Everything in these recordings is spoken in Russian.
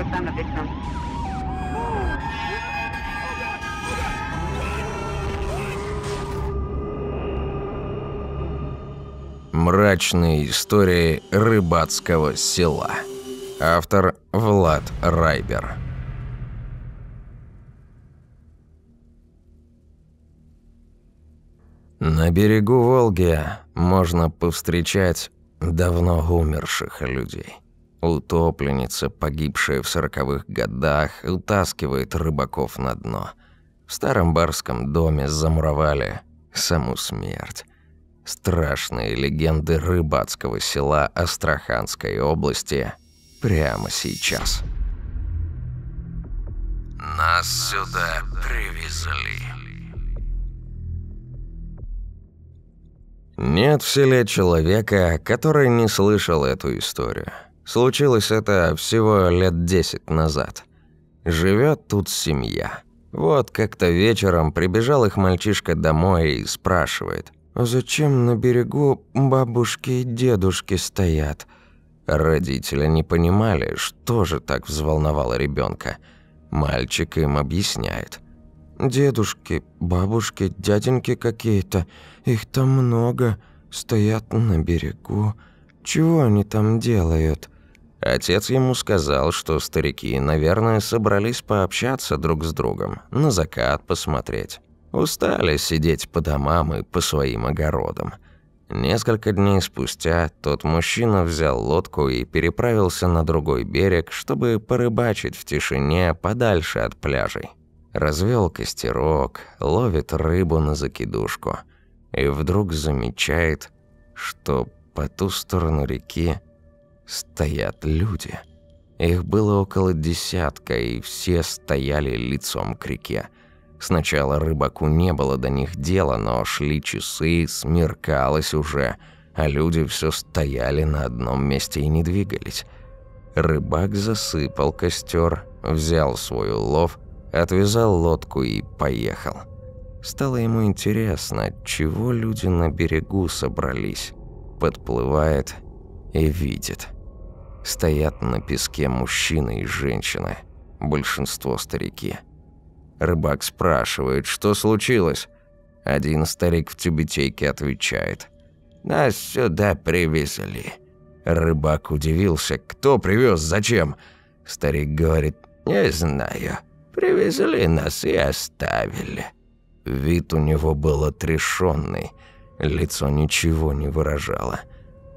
a victim. Мрачные истории рыбацкого села. Автор Влад Райбер. На берегу Волги можно повстречать давно умерших людей. Утопленница, погибшая в сороковых годах, утаскивает рыбаков на дно. В старом барском доме замуровали саму смерть. Страшные легенды рыбацкого села Астраханской области прямо сейчас. Нас сюда привезли. Нет в селе человека, который не слышал эту историю. Случилось это всего лет десять назад. Живет тут семья. Вот как-то вечером прибежал их мальчишка домой и спрашивает. «А «Зачем на берегу бабушки и дедушки стоят?» Родители не понимали, что же так взволновало ребенка. Мальчик им объясняет – Дедушки, бабушки, дяденьки какие-то. Их там много. Стоят на берегу. Чего они там делают?» Отец ему сказал, что старики, наверное, собрались пообщаться друг с другом, на закат посмотреть. Устали сидеть по домам и по своим огородам. Несколько дней спустя тот мужчина взял лодку и переправился на другой берег, чтобы порыбачить в тишине подальше от пляжей. Развел костерок, ловит рыбу на закидушку. И вдруг замечает, что по ту сторону реки стоят люди. Их было около десятка, и все стояли лицом к реке. Сначала рыбаку не было до них дела, но шли часы, смеркалось уже, а люди все стояли на одном месте и не двигались. Рыбак засыпал костер, взял свой улов Отвязал лодку и поехал. Стало ему интересно, чего люди на берегу собрались. Подплывает и видит. Стоят на песке мужчина и женщина, большинство старики. Рыбак спрашивает, что случилось. Один старик в тюбетейке отвечает. «Нас сюда привезли». Рыбак удивился. «Кто привез? Зачем?» Старик говорит, «Не знаю». Привезли нас и оставили». Вид у него был отрешенный, лицо ничего не выражало.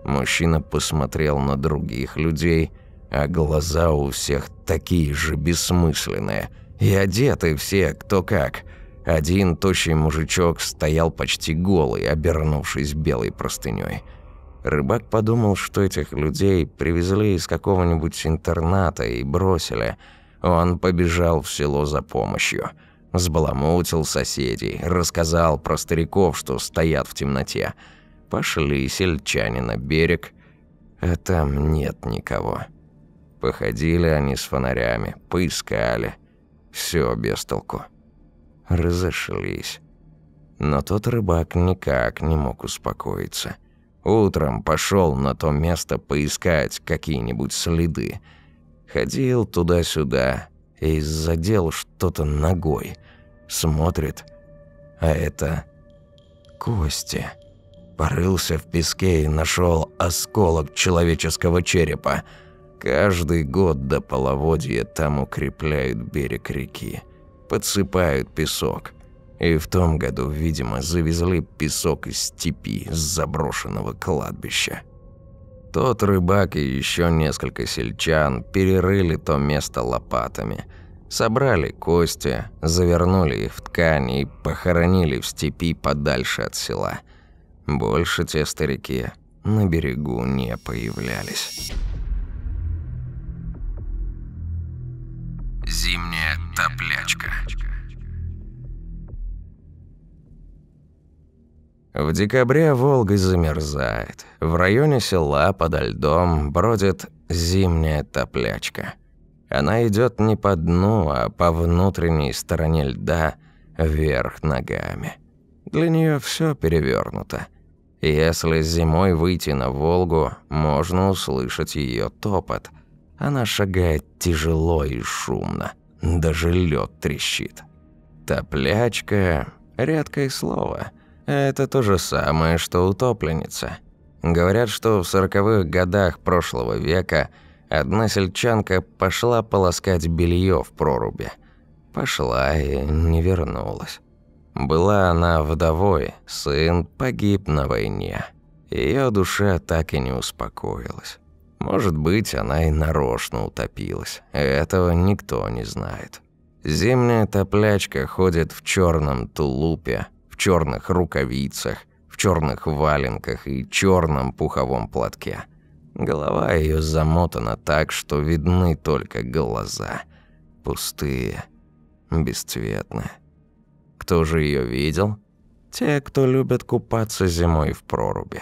Мужчина посмотрел на других людей, а глаза у всех такие же бессмысленные. И одеты все кто как. Один тощий мужичок стоял почти голый, обернувшись белой простыней. Рыбак подумал, что этих людей привезли из какого-нибудь интерната и бросили – он побежал в село за помощью. Сбаламутил соседей, рассказал про стариков, что стоят в темноте. Пошли сельчане на берег, а там нет никого. Походили они с фонарями, поискали. Все без толку. Разошлись. Но тот рыбак никак не мог успокоиться. Утром пошел на то место поискать какие-нибудь следы – Ходил туда-сюда и задел что-то ногой. Смотрит, а это кости. Порылся в песке и нашел осколок человеческого черепа. Каждый год до половодья там укрепляют берег реки. Подсыпают песок. И в том году, видимо, завезли песок из степи с заброшенного кладбища. Тот рыбак и еще несколько сельчан перерыли то место лопатами. Собрали кости, завернули их в ткань и похоронили в степи подальше от села. Больше те старики на берегу не появлялись. Зимняя топлячка. В декабре Волга замерзает. В районе села подо льдом бродит зимняя топлячка. Она идет не по дну, а по внутренней стороне льда вверх ногами. Для нее все перевернуто. Если зимой выйти на Волгу, можно услышать ее топот. Она шагает тяжело и шумно, даже лед трещит. Топлячка – редкое слово. Это то же самое, что утопленница. Говорят, что в сороковых годах прошлого века одна сельчанка пошла полоскать белье в проруби. Пошла и не вернулась. Была она вдовой, сын погиб на войне. Ее душа так и не успокоилась. Может быть, она и нарочно утопилась. Этого никто не знает. Зимняя топлячка ходит в черном тулупе, в черных рукавицах, в черных валенках и черном пуховом платке. Голова ее замотана так, что видны только глаза. Пустые, бесцветные. Кто же ее видел? Те, кто любит купаться зимой в проруби.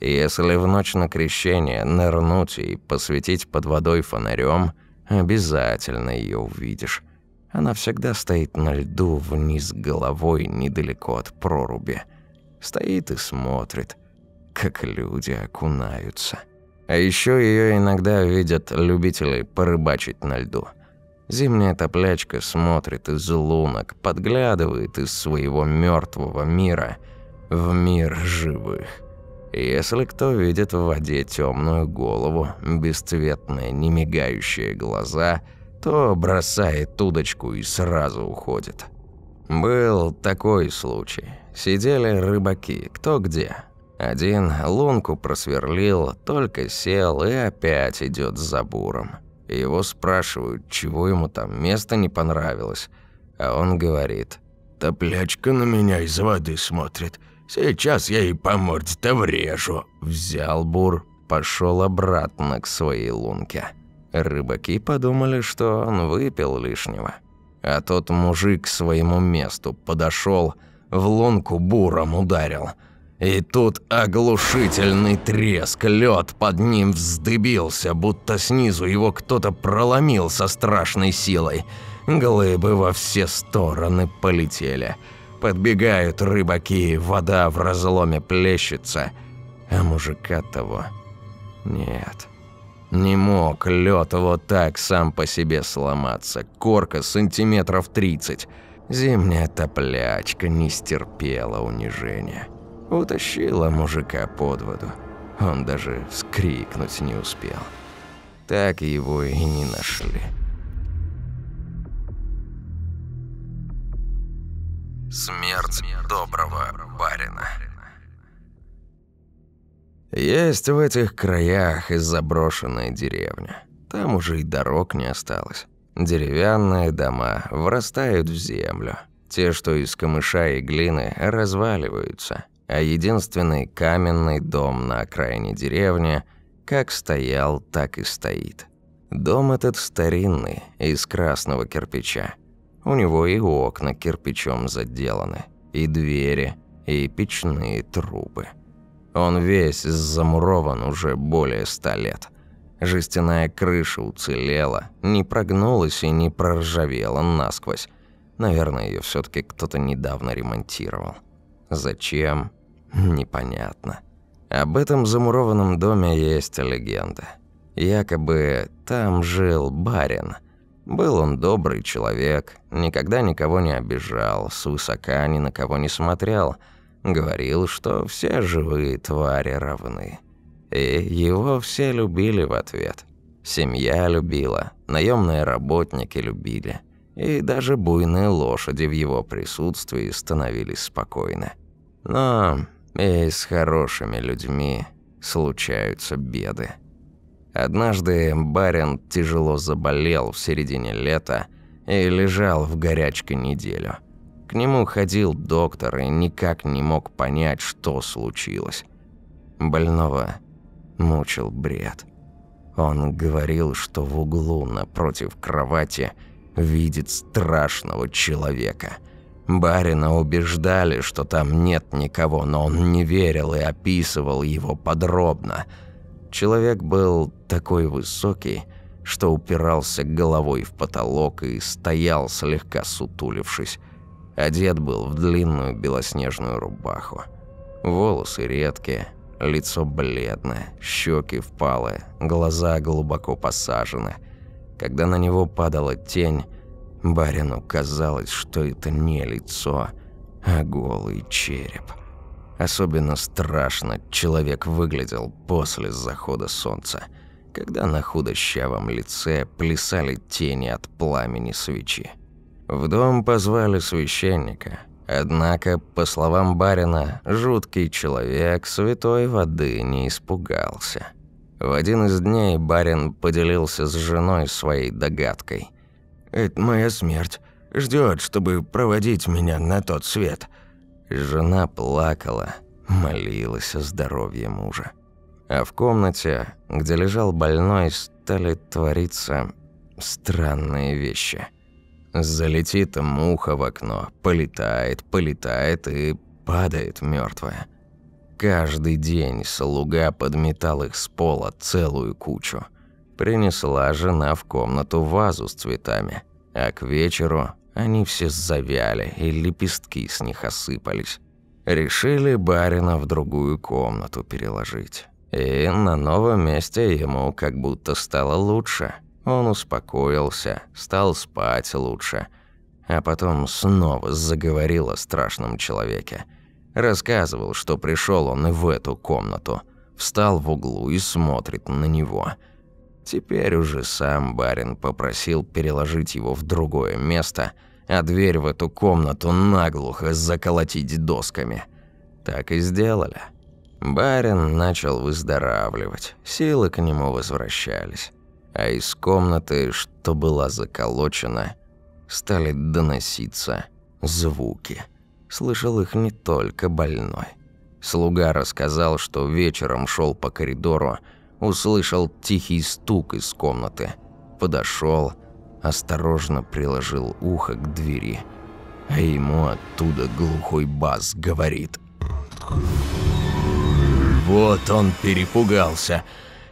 Если в ночь на крещение нырнуть и посветить под водой фонарем, обязательно ее увидишь. Она всегда стоит на льду вниз головой недалеко от проруби. Стоит и смотрит, как люди окунаются. А еще ее иногда видят любители порыбачить на льду. Зимняя топлячка смотрит из лунок, подглядывает из своего мертвого мира в мир живых. Если кто видит в воде темную голову, бесцветные, немигающие глаза, то бросает удочку и сразу уходит. Был такой случай. Сидели рыбаки, кто где. Один лунку просверлил, только сел и опять идет за буром. Его спрашивают, чего ему там место не понравилось, а он говорит: "Топлячка на меня из воды смотрит. Сейчас я ей по морде-то врежу». Взял бур, пошел обратно к своей лунке. Рыбаки подумали, что он выпил лишнего. А тот мужик к своему месту подошел, в лунку буром ударил. И тут оглушительный треск, лед под ним вздыбился, будто снизу его кто-то проломил со страшной силой. Глыбы во все стороны полетели – Подбегают рыбаки, вода в разломе плещется, а мужика того нет. Не мог лед вот так сам по себе сломаться. Корка сантиметров 30. Зимняя топлячка не стерпела унижения. Утащила мужика под воду. Он даже вскрикнуть не успел. Так его и не нашли. Смерть доброго барина. Есть в этих краях и заброшенная деревня. Там уже и дорог не осталось. Деревянные дома вырастают в землю. Те, что из камыша и глины, разваливаются. А единственный каменный дом на окраине деревни как стоял, так и стоит. Дом этот старинный, из красного кирпича. У него и окна кирпичом заделаны, и двери, и печные трубы. Он весь замурован уже более ста лет. Жестяная крыша уцелела, не прогнулась и не проржавела насквозь. Наверное, ее все таки кто-то недавно ремонтировал. Зачем? Непонятно. Об этом замурованном доме есть легенда. Якобы там жил барин – был он добрый человек, никогда никого не обижал, свысока ни на кого не смотрел. Говорил, что все живые твари равны. И его все любили в ответ. Семья любила, наемные работники любили. И даже буйные лошади в его присутствии становились спокойны. Но и с хорошими людьми случаются беды. Однажды барин тяжело заболел в середине лета и лежал в горячке неделю. К нему ходил доктор и никак не мог понять, что случилось. Больного мучил бред. Он говорил, что в углу напротив кровати видит страшного человека. Барина убеждали, что там нет никого, но он не верил и описывал его подробно – Человек был такой высокий, что упирался головой в потолок и стоял, слегка сутулившись. Одет был в длинную белоснежную рубаху. Волосы редкие, Лицо бледное, щеки впалые, глаза глубоко посажены. Когда на него падала тень, барину казалось, что это не лицо, а голый череп. Особенно страшно человек выглядел после захода солнца, когда на худощавом лице плясали тени от пламени свечи. В дом позвали священника, однако, по словам барина, жуткий человек святой воды не испугался. В один из дней барин поделился с женой своей догадкой. «Это моя смерть. Ждет, чтобы проводить меня на тот свет». Жена плакала, молилась о здоровье мужа. А в комнате, где лежал больной, стали твориться странные вещи. Залетит муха в окно, полетает, полетает и падает мертвая. Каждый день слуга подметал их с пола целую кучу. Принесла жена в комнату вазу с цветами, а к вечеру они все завяли, и лепестки с них осыпались. Решили барина в другую комнату переложить. И на новом месте ему как будто стало лучше. Он успокоился, стал спать лучше. А потом снова заговорил о страшном человеке. Рассказывал, что пришел он и в эту комнату. Встал в углу и смотрит на него – Теперь уже сам барин попросил переложить его в другое место, а дверь в эту комнату наглухо заколотить досками. Так и сделали. Барин начал выздоравливать, силы к нему возвращались. А из комнаты, что была заколочена, стали доноситься звуки. Слышал их не только больной. Слуга рассказал, что вечером шел по коридору, услышал тихий стук из комнаты. Подошел, осторожно приложил ухо к двери, а ему оттуда глухой бас говорит. Вот он перепугался.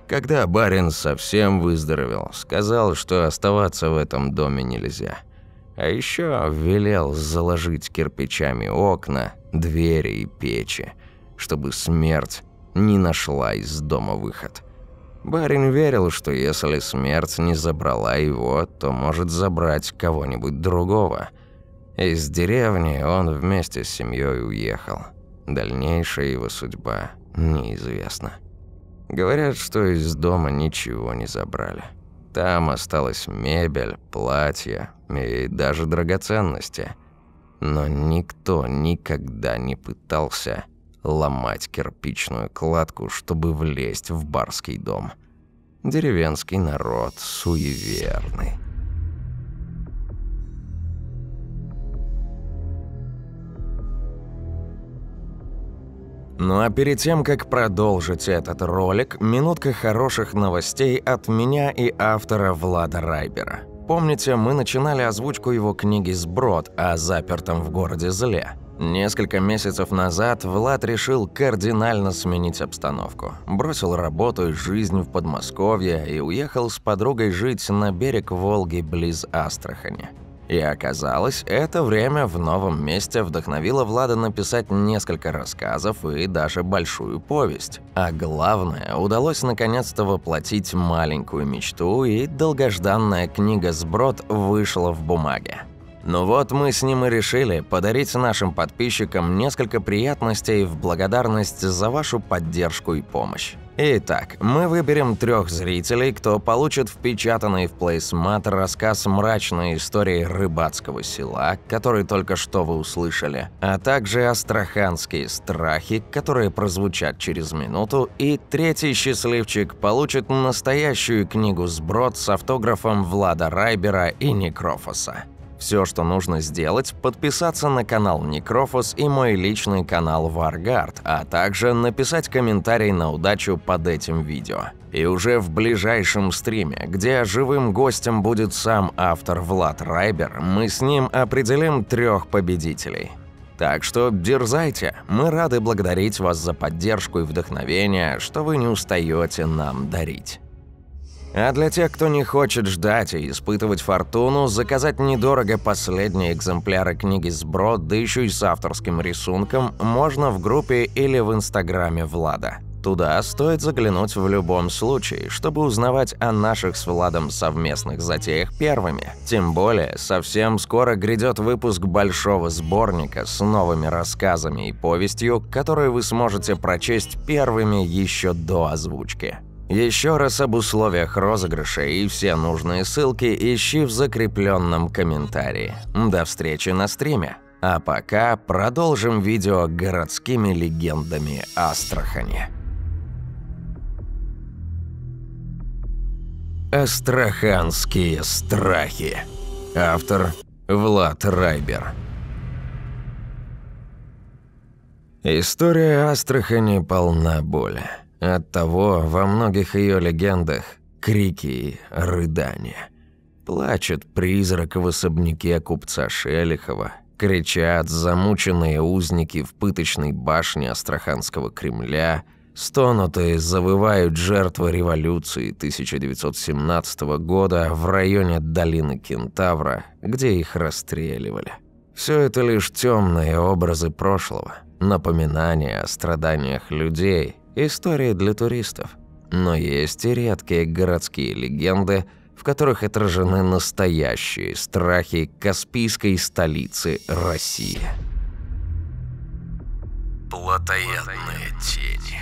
Когда барин совсем выздоровел, сказал, что оставаться в этом доме нельзя. А еще велел заложить кирпичами окна, двери и печи, чтобы смерть не нашла из дома выход. Барин верил, что если смерть не забрала его, то может забрать кого-нибудь другого. Из деревни он вместе с семьей уехал. Дальнейшая его судьба неизвестна. Говорят, что из дома ничего не забрали. Там осталась мебель, платья и даже драгоценности. Но никто никогда не пытался ломать кирпичную кладку, чтобы влезть в барский дом. Деревенский народ суеверный. Ну а перед тем, как продолжить этот ролик, минутка хороших новостей от меня и автора Влада Райбера. Помните, мы начинали озвучку его книги «Сброд» о запертом в городе зле. Несколько месяцев назад Влад решил кардинально сменить обстановку. Бросил работу и жизнь в Подмосковье и уехал с подругой жить на берег Волги близ Астрахани. И оказалось, это время в новом месте вдохновило Влада написать несколько рассказов и даже большую повесть. А главное, удалось наконец-то воплотить маленькую мечту, и долгожданная книга «Сброд» вышла в бумаге. Ну вот мы с ним и решили подарить нашим подписчикам несколько приятностей в благодарность за вашу поддержку и помощь. Итак, мы выберем трех зрителей, кто получит впечатанный в плейсмат рассказ мрачной истории рыбацкого села, который только что вы услышали, а также астраханские страхи, которые прозвучат через минуту, и третий счастливчик получит настоящую книгу «Сброд» с автографом Влада Райбера и Некрофоса. Все, что нужно сделать, подписаться на канал Некрофос и мой личный канал Варгард, а также написать комментарий на удачу под этим видео. И уже в ближайшем стриме, где живым гостем будет сам автор Влад Райбер, мы с ним определим трех победителей. Так что дерзайте, мы рады благодарить вас за поддержку и вдохновение, что вы не устаете нам дарить. А для тех, кто не хочет ждать и испытывать фортуну, заказать недорого последние экземпляры книги «Сброд», да еще и с авторским рисунком, можно в группе или в инстаграме Влада. Туда стоит заглянуть в любом случае, чтобы узнавать о наших с Владом совместных затеях первыми. Тем более, совсем скоро грядет выпуск большого сборника с новыми рассказами и повестью, которые вы сможете прочесть первыми еще до озвучки. Еще раз об условиях розыгрыша и все нужные ссылки ищи в закрепленном комментарии. До встречи на стриме. А пока продолжим видео городскими легендами Астрахани. Астраханские страхи. Автор Влад Райбер. История Астрахани полна боли. Оттого во многих ее легендах крики и рыдания. Плачет призрак в особняке купца Шелихова, кричат замученные узники в пыточной башне Астраханского Кремля, стонут и завывают жертвы революции 1917 года в районе долины Кентавра, где их расстреливали. Все это лишь темные образы прошлого, напоминания о страданиях людей – Истории для туристов. Но есть и редкие городские легенды, в которых отражены настоящие страхи Каспийской столицы России. Плотоядные тени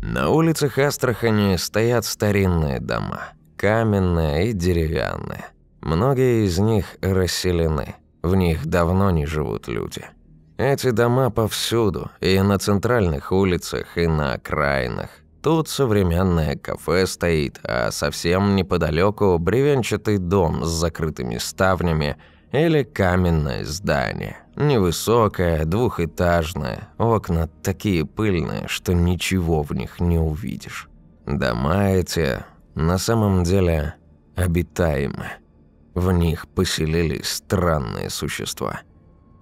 На улицах Астрахани стоят старинные дома, каменные и деревянные. Многие из них расселены, в них давно не живут люди – эти дома повсюду, и на центральных улицах, и на окраинах. Тут современное кафе стоит, а совсем неподалеку бревенчатый дом с закрытыми ставнями или каменное здание. Невысокое, двухэтажное, окна такие пыльные, что ничего в них не увидишь. Дома эти на самом деле обитаемы. В них поселились странные существа –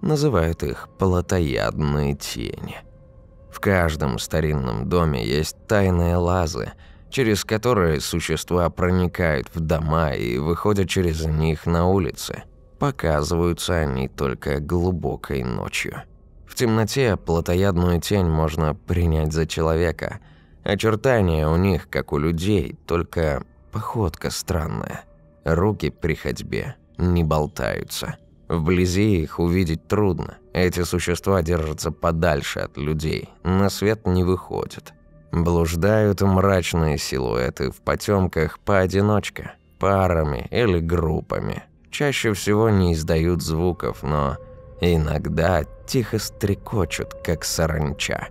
Называют их «плотоядные тени». В каждом старинном доме есть тайные лазы, через которые существа проникают в дома и выходят через них на улицы. Показываются они только глубокой ночью. В темноте плотоядную тень можно принять за человека. Очертания у них, как у людей, только походка странная. Руки при ходьбе не болтаются. Вблизи их увидеть трудно. Эти существа держатся подальше от людей, на свет не выходят. Блуждают мрачные силуэты в потемках поодиночке, парами или группами. Чаще всего не издают звуков, но иногда тихо стрекочут, как саранча.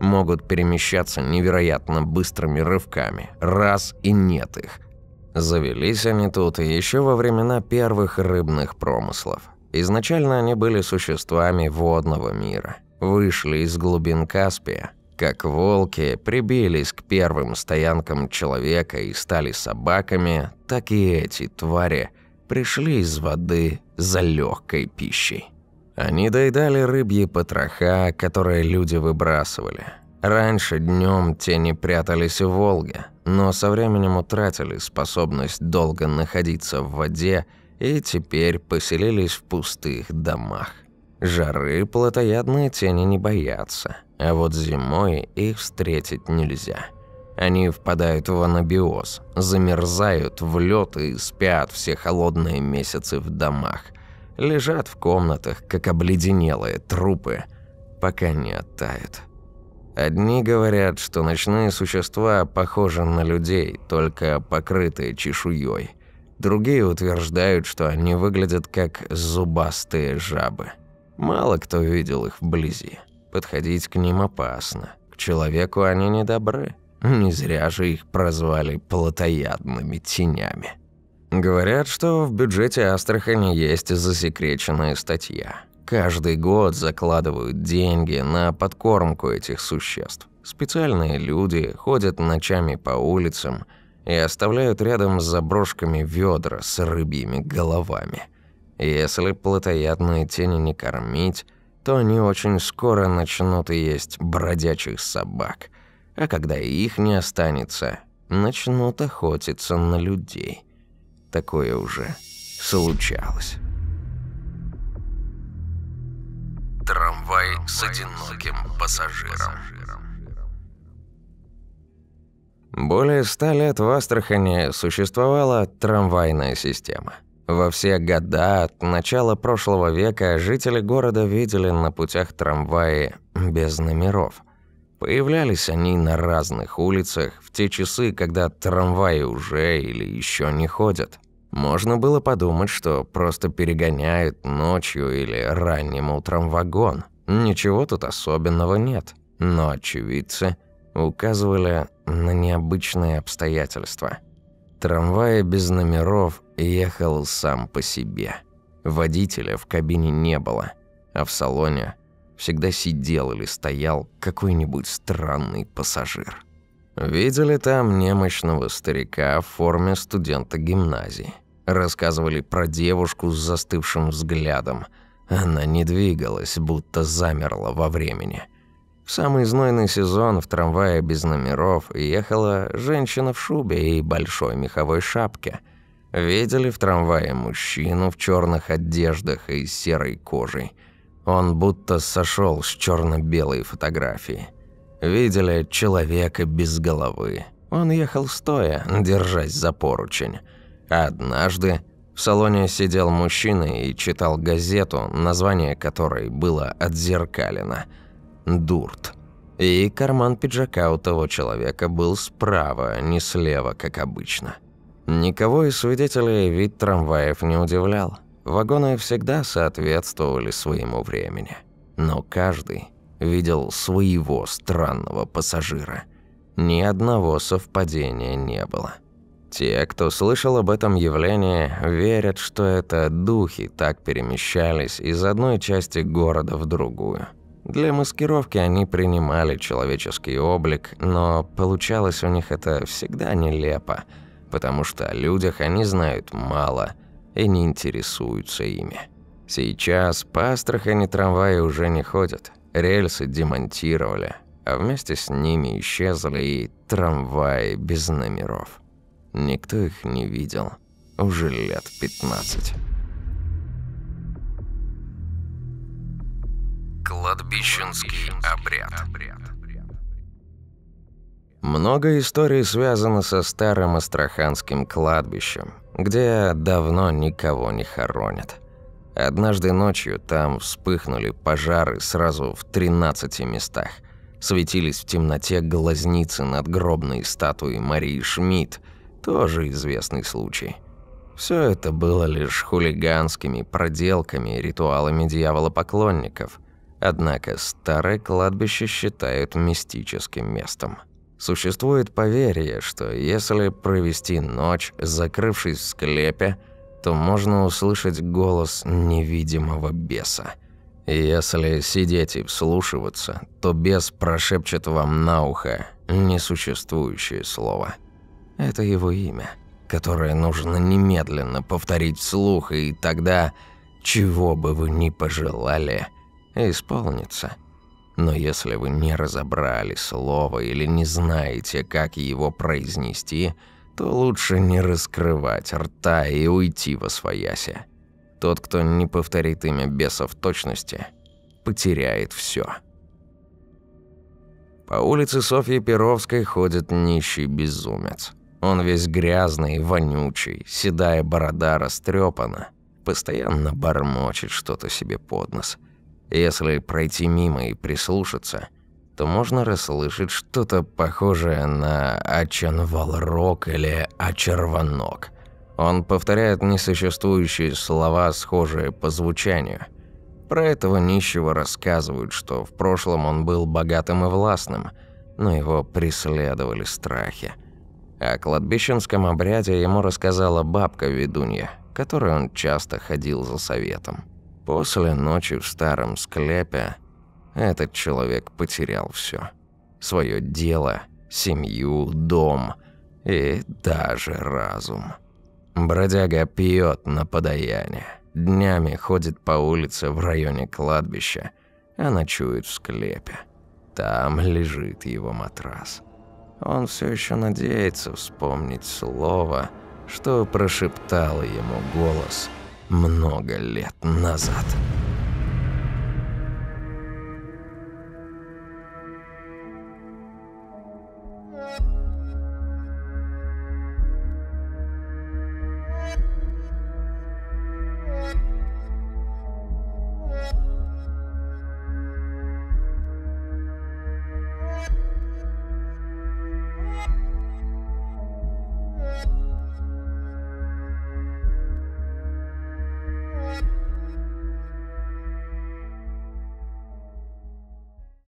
Могут перемещаться невероятно быстрыми рывками. Раз и нет их. Завелись они тут еще во времена первых рыбных промыслов. Изначально они были существами водного мира. Вышли из глубин Каспия. Как волки прибились к первым стоянкам человека и стали собаками, так и эти твари пришли из воды за легкой пищей. Они доедали рыбьи потроха, которые люди выбрасывали. Раньше днем тени прятались в Волге, но со временем утратили способность долго находиться в воде и теперь поселились в пустых домах. Жары плотоядные тени не боятся, а вот зимой их встретить нельзя. Они впадают в анабиоз, замерзают в лед и спят все холодные месяцы в домах. Лежат в комнатах, как обледенелые трупы, пока не оттают. Одни говорят, что ночные существа похожи на людей, только покрытые чешуей – Другие утверждают, что они выглядят как зубастые жабы. Мало кто видел их вблизи. Подходить к ним опасно. К человеку они не добры. Не зря же их прозвали плотоядными тенями. Говорят, что в бюджете Астрахани есть засекреченная статья. Каждый год закладывают деньги на подкормку этих существ. Специальные люди ходят ночами по улицам – и оставляют рядом с заброшками ведра с рыбьими головами. Если плотоядные тени не кормить, то они очень скоро начнут есть бродячих собак, а когда их не останется, начнут охотиться на людей. Такое уже случалось. С одиноким пассажиром. Более ста лет в Астрахани существовала трамвайная система. Во все года от начала прошлого века жители города видели на путях трамваи без номеров. Появлялись они на разных улицах в те часы, когда трамваи уже или еще не ходят. Можно было подумать, что просто перегоняют ночью или ранним утром вагон. Ничего тут особенного нет. Но очевидцы указывали на необычные обстоятельства. Трамвай без номеров ехал сам по себе. Водителя в кабине не было, а в салоне всегда сидел или стоял какой-нибудь странный пассажир. Видели там немощного старика в форме студента гимназии. Рассказывали про девушку с застывшим взглядом. Она не двигалась, будто замерла во времени. В самый знойный сезон в трамвае без номеров ехала женщина в шубе и большой меховой шапке. Видели в трамвае мужчину в черных одеждах и серой кожей. Он будто сошел с черно белой фотографии. Видели человека без головы. Он ехал стоя, держась за поручень. Однажды в салоне сидел мужчина и читал газету, название которой было отзеркалено «Дурт». И карман пиджака у того человека был справа, не слева, как обычно. Никого из свидетелей вид трамваев не удивлял. Вагоны всегда соответствовали своему времени. Но каждый видел своего странного пассажира. Ни одного совпадения не было. Те, кто слышал об этом явлении, верят, что это духи так перемещались из одной части города в другую. Для маскировки они принимали человеческий облик, но получалось у них это всегда нелепо, потому что о людях они знают мало и не интересуются ими. Сейчас по Астрахани трамваи уже не ходят, рельсы демонтировали, а вместе с ними исчезли и трамваи без номеров. Никто их не видел уже лет 15. Кладбищенский обряд. Много историй связано со старым астраханским кладбищем, где давно никого не хоронят. Однажды ночью там вспыхнули пожары сразу в 13 местах. Светились в темноте глазницы над гробной статуей Марии Шмидт, тоже известный случай. Все это было лишь хулиганскими проделками и ритуалами дьяволопоклонников. Однако старое кладбище считают мистическим местом. Существует поверье, что если провести ночь, закрывшись в склепе, то можно услышать голос невидимого беса. Если сидеть и вслушиваться, то бес прошепчет вам на ухо несуществующее слово – это его имя, которое нужно немедленно повторить вслух, и тогда, чего бы вы ни пожелали, исполнится. Но если вы не разобрали слово или не знаете, как его произнести, то лучше не раскрывать рта и уйти во свояси. Тот, кто не повторит имя беса в точности, потеряет все. По улице Софьи Перовской ходит нищий безумец. Он весь грязный, вонючий, седая борода растрепана, постоянно бормочет что-то себе под нос. Если пройти мимо и прислушаться, то можно расслышать что-то похожее на «Ачанвалрок» или «Ачерванок». Он повторяет несуществующие слова, схожие по звучанию. Про этого нищего рассказывают, что в прошлом он был богатым и властным, но его преследовали страхи – о кладбищенском обряде ему рассказала бабка-ведунья, которой он часто ходил за советом. После ночи в старом склепе этот человек потерял все: свое дело, семью, дом и даже разум. Бродяга пьет на подаяние, днями ходит по улице в районе кладбища, а ночует в склепе. Там лежит его матрас. Он все еще надеется вспомнить слово, что прошептало ему голос много лет назад.